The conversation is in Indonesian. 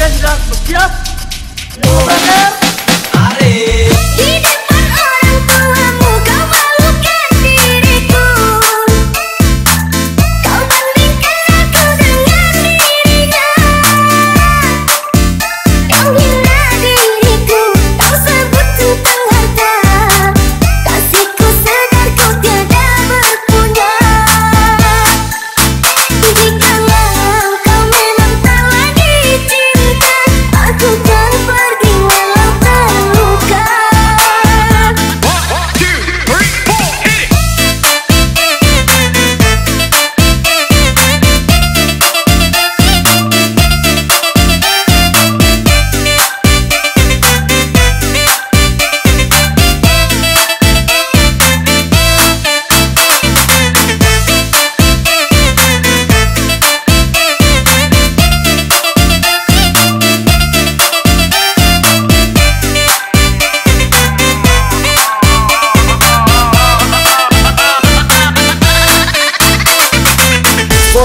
President Nokia. Over there.